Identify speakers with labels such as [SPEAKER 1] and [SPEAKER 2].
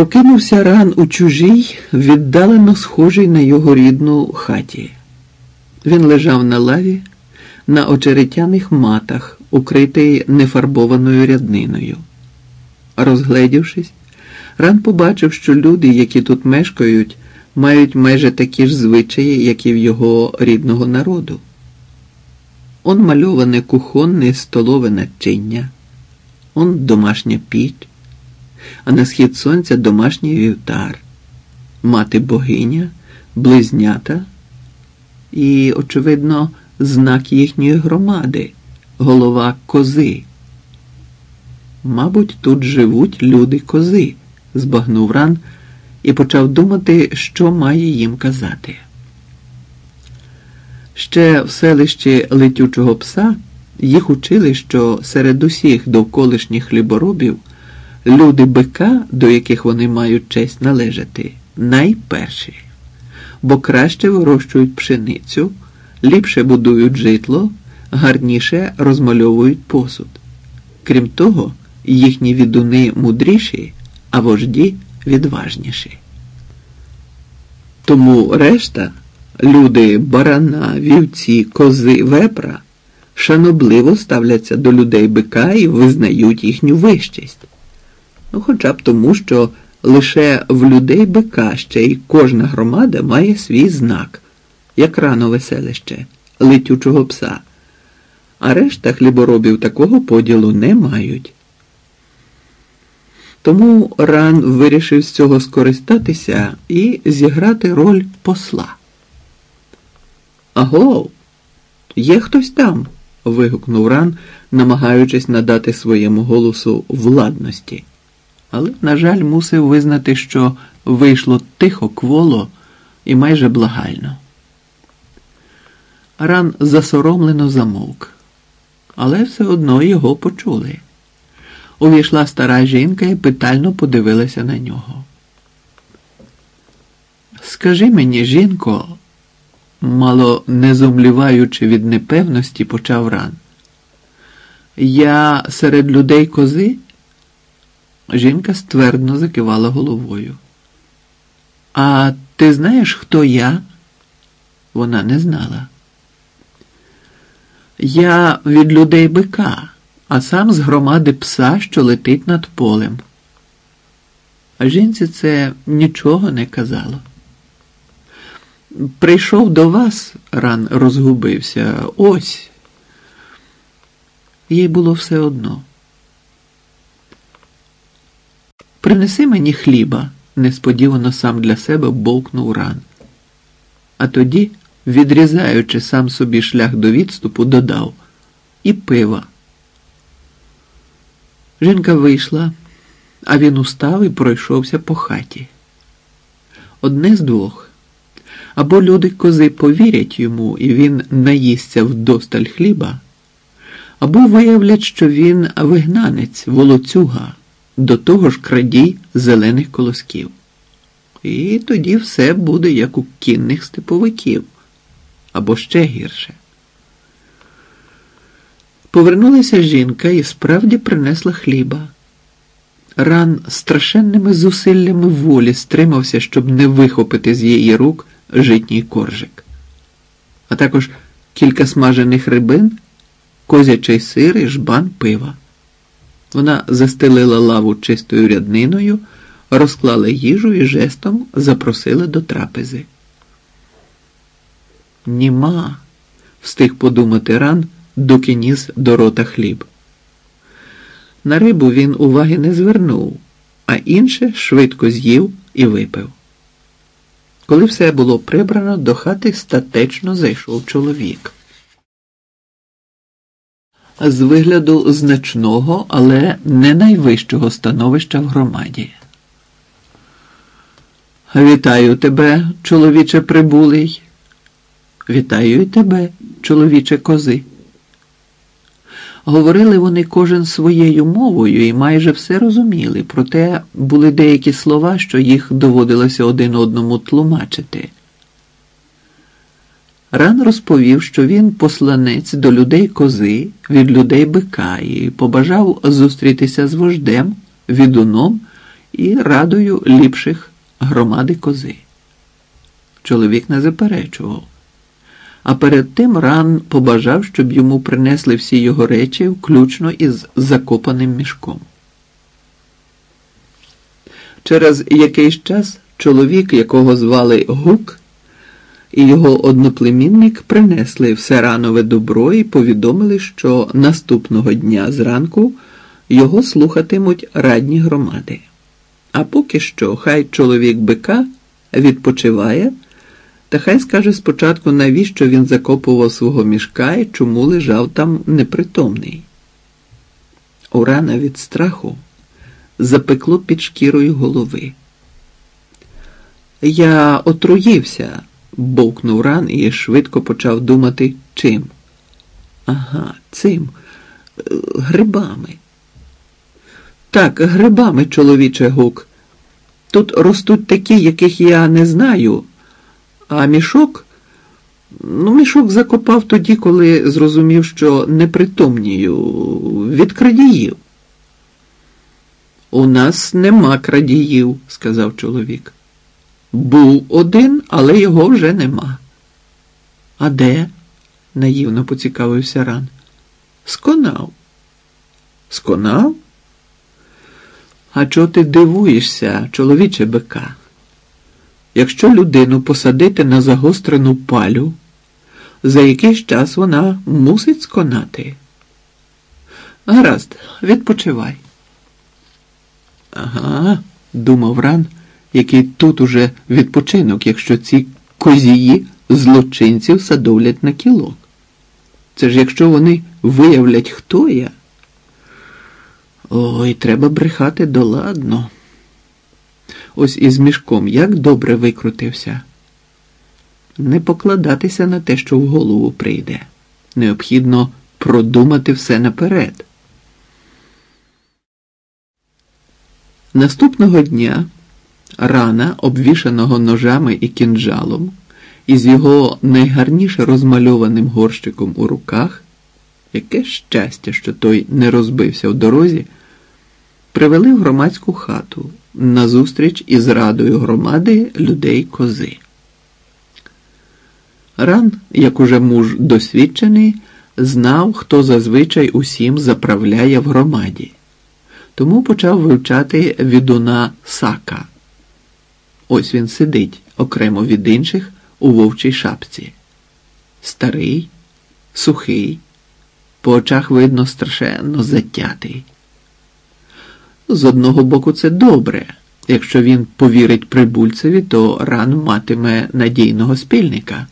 [SPEAKER 1] Прокинувся ран у чужій, віддалено схожій на його рідну хаті. Він лежав на лаві, на очеретяних матах, укритий нефарбованою рядниною. Розгледівшись, ран побачив, що люди, які тут мешкають, мають майже такі ж звичаї, як і в його рідного народу. Он мальоване кухонне столове начиння, он домашня піч а на схід сонця домашній вівтар, мати богиня, близнята і, очевидно, знак їхньої громади, голова кози. Мабуть, тут живуть люди кози, збагнув ран і почав думати, що має їм казати. Ще в селищі летючого пса їх учили, що серед усіх довколишніх хліборобів люди бика, до яких вони мають честь належати, найперші, бо краще вирощують пшеницю, ліпше будують житло, гарніше розмальовують посуд. Крім того, їхні відуни мудріші, а вожді відважніші. Тому решта, люди барана, вівці, кози, вепра, шанобливо ставляться до людей бика і визнають їхню вищість. Ну, хоча б тому, що лише в людей бика ще й кожна громада має свій знак, як рано веселище, летючого пса, а решта хліборобів такого поділу не мають. Тому ран вирішив з цього скористатися і зіграти роль посла. Аго, є хтось там? вигукнув ран, намагаючись надати своєму голосу владності але, на жаль, мусив визнати, що вийшло тихо кволо і майже благально. Ран засоромлено замовк, але все одно його почули. Увійшла стара жінка і питально подивилася на нього. Скажи мені, жінко, мало не зумліваючи від непевності, почав ран. Я серед людей кози? Жінка ствердно закивала головою. А ти знаєш, хто я? Вона не знала. Я від людей бика, а сам з громади пса, що летить над полем. А жінці це нічого не казало. Прийшов до вас, ран розгубився, ось. Їй було все одно. Принеси мені хліба, несподівано сам для себе бовкнув ран. А тоді, відрізаючи сам собі шлях до відступу, додав і пива. Жінка вийшла, а він устав і пройшовся по хаті. Одне з двох. Або люди кози повірять йому, і він наїсться вдосталь хліба, або виявлять, що він вигнанець, волоцюга до того ж крадій зелених колосків. І тоді все буде як у кінних степовиків або ще гірше. Повернулася жінка і справді принесла хліба. Ран страшенними зусиллями волі стримався, щоб не вихопити з її рук житній коржик, а також кілька смажених рибин, козячий сир і жбан пива. Вона застелила лаву чистою рядниною, розклала їжу і жестом запросила до трапези. Німа, встиг подумати ран, доки ніс до рота хліб. На рибу він уваги не звернув, а інше швидко з'їв і випив. Коли все було прибрано, до хати статечно зайшов чоловік з вигляду значного, але не найвищого становища в громаді. Вітаю тебе, чоловіче прибулий. Вітаю і тебе, чоловіче кози. Говорили вони кожен своєю мовою і майже все розуміли, проте були деякі слова, що їх доводилося один одному тлумачити. Ран розповів, що він посланець до людей кози від людей бика і побажав зустрітися з вождем, відуном і радою ліпших громади кози. Чоловік не заперечував. А перед тим ран побажав, щоб йому принесли всі його речі, включно із закопаним мішком. Через якийсь час чоловік, якого звали Гук, і його одноплемінник принесли все ранове добро і повідомили, що наступного дня зранку його слухатимуть радні громади. А поки що, хай чоловік бика відпочиває, та хай скаже спочатку, навіщо він закопував свого мішка і чому лежав там непритомний. Урана від страху запекло під шкірою голови. Я отруївся, бовкнув ран і швидко почав думати чим. Ага, цим е, грибами. Так, грибами, чоловіче гук. Тут ростуть такі, яких я не знаю, а мішок. Ну, мішок закопав тоді, коли зрозумів, що непритомнію від крадіїв. У нас нема крадіїв, сказав чоловік. Був один, але його вже нема. А де? наївно поцікавився ран. Сконав. Сконав? А чого ти дивуєшся, чоловіче бика? Якщо людину посадити на загострену палю, за якийсь час вона мусить сконати. Гаразд, відпочивай. Ага, думав ран, який тут уже відпочинок, якщо ці козії злочинців садовлять на кілок. Це ж якщо вони виявлять, хто я. Ой, треба брехати доладно. Ось із мішком як добре викрутився. Не покладатися на те, що в голову прийде. Необхідно продумати все наперед. Наступного дня рана, обвішаного ножами і кінжалом, із його найгарніше розмальованим горщиком у руках, яке щастя, що той не розбився в дорозі, привели в громадську хату на зустріч із радою громади людей кози. Ран, як уже муж досвідчений, знав, хто зазвичай усім заправляє в громаді, тому почав вивчати відуна сака. Ось він сидить окремо від інших у вовчій шапці. Старий, сухий, по очах видно страшенно затятий. З одного боку, це добре. Якщо він повірить прибульцеві, то ран матиме надійного спільника.